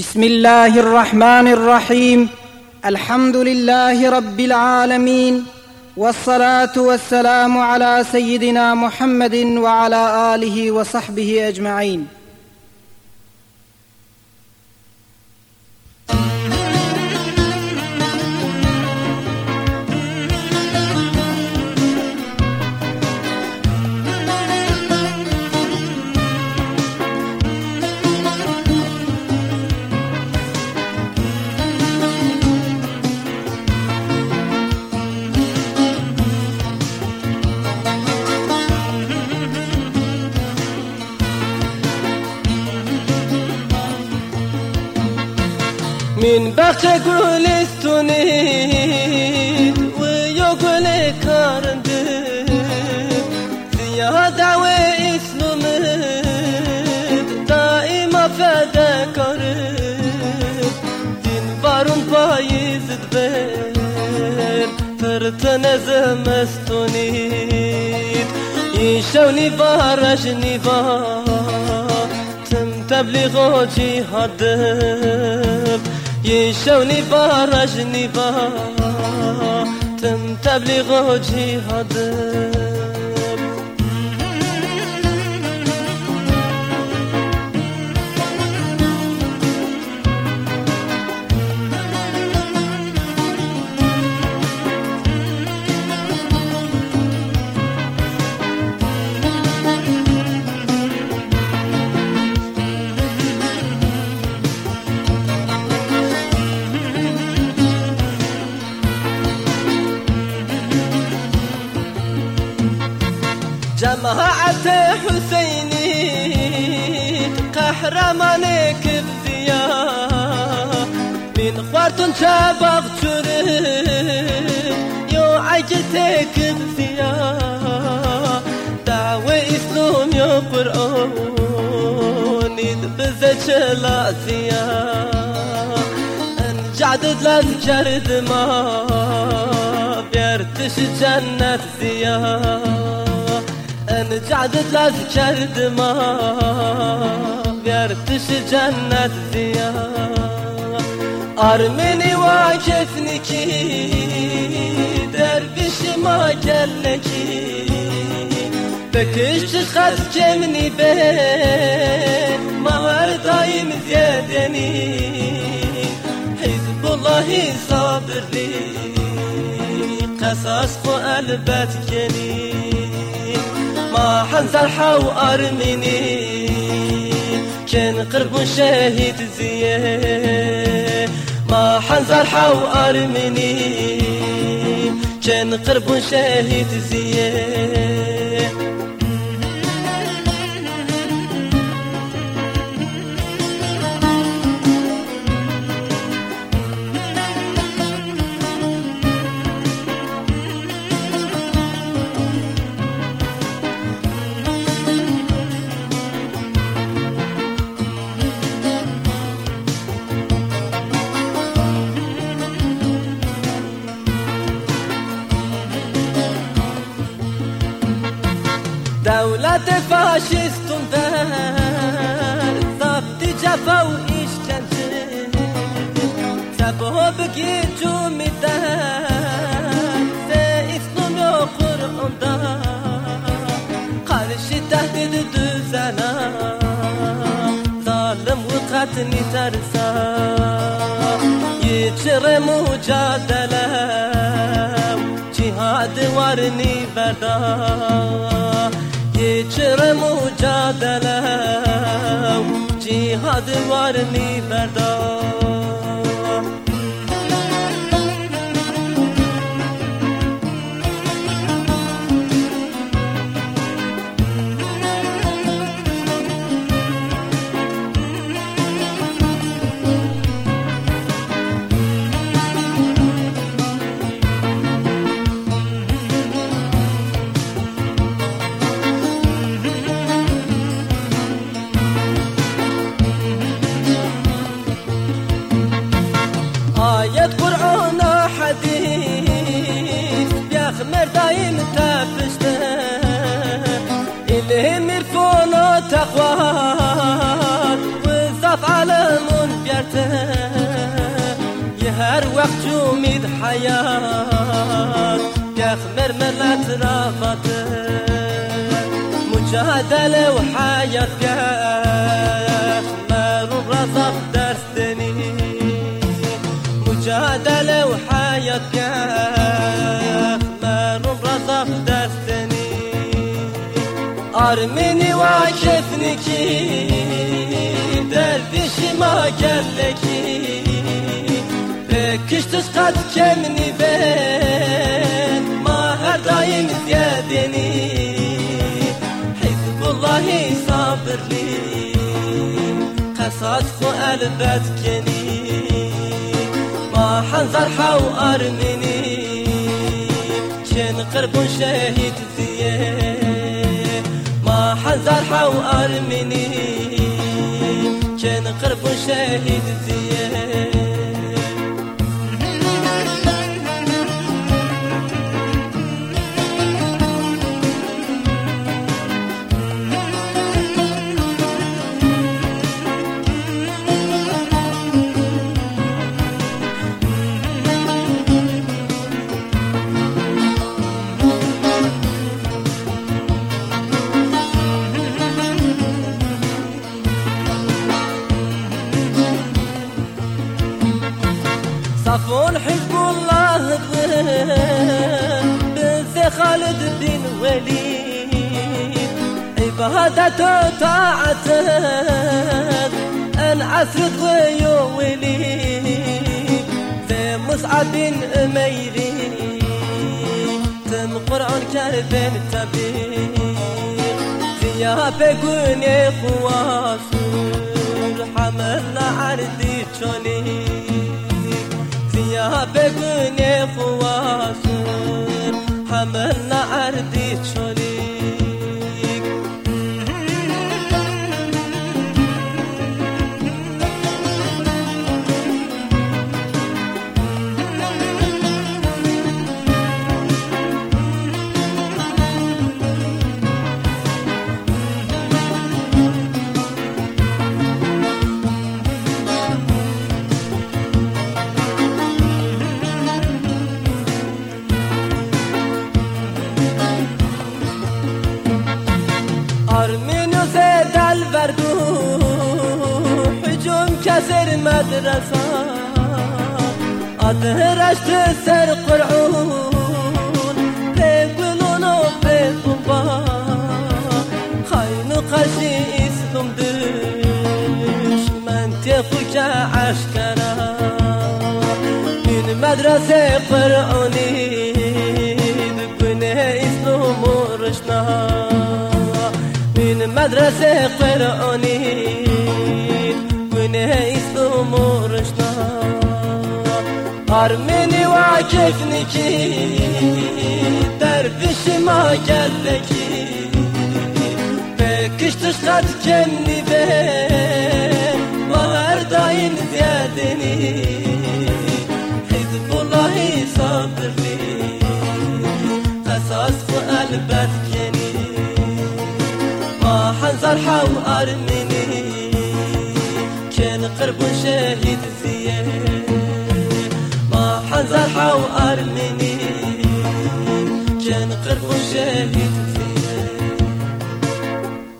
بسم الله الرحمن الرحيم الحمد لله رب العالمين والصلاه والسلام على سيدنا محمد وعلى اله وصحبه اجمعين من بخش گلستونی و یا گل کارنده زیاده و اسلام دائما فده کاره دین بارون پاییزد بر فرتن زمستونید این شونی بارش نیوا تم يشو با رج نفا تم تبلیغ و جیهاده جماعة حسيني قهرمانك بزيا من خوارتون شباق شرب يو عجتك بزيا دعوة إسلام يو قرآن بزت شلاسيا جعدد لذكر ما بيرتش جنة زياد Mən cadid əzkərdim ah Vertişi cənnət diya Armeni və kefniki Dervişi ma gəlleki Bəkişçi xəz kemni be Mağar daim ziyədəni Hizbullahi sabirli Qasas bu əlbət geni ما حنزل حو أرمني كان قرب شهيد زيه ما حنزل حو أرمني كان قرب شهيد زيه دولت فاشیستون در. ضبط جفا و ایشکنجه تبا بگی جو میدن. سه اسلام و قرآن در قرشی تهدید دوزنم ظالم و قتلی ترسم یه چره مجادلم جهاد ورنی بردم چرا مجادله جهاد وار نی برداشت آية قرآن حديث. بيخمر دايم تفشته إلهم إرفون تقوات والضف عالم بيرته يهر وقت جميد حياة يا بيخمر ملت رافته مجادلة وحياة mücadele ve hayat ya Menu razaf Armeni ve kefniki Derdişima gelleki Pekiştiz kat kemni ben Ma her daim ziyadeni Hizbullahi sabırli Kasas ku elbet kenin حنظر حو أرمني شن قرب شهيد فيه ما حنظر حو أرمني شن قرب شهيد فيه عبادته طاعته انعسرت ويو وليد في مصعب اميري تم قرآن كربن تبير. فيها بقون بردو حجوم كسر مدرسة أدهرشت سر قرعون بقلون وبقبا خاين قشي اسم دش من تخوك عشكرا من مدرسه قرعوني من مدرسة قرآني ونهي استمرشنا أرمني وعكفني كي دربش ما قالكي بكش تشقد كمني بين وهر داين زيادني حزب الله صبر لي قصص قلبك حو أرمني كان قرب شهيد فيه ما حنزر حو أرمني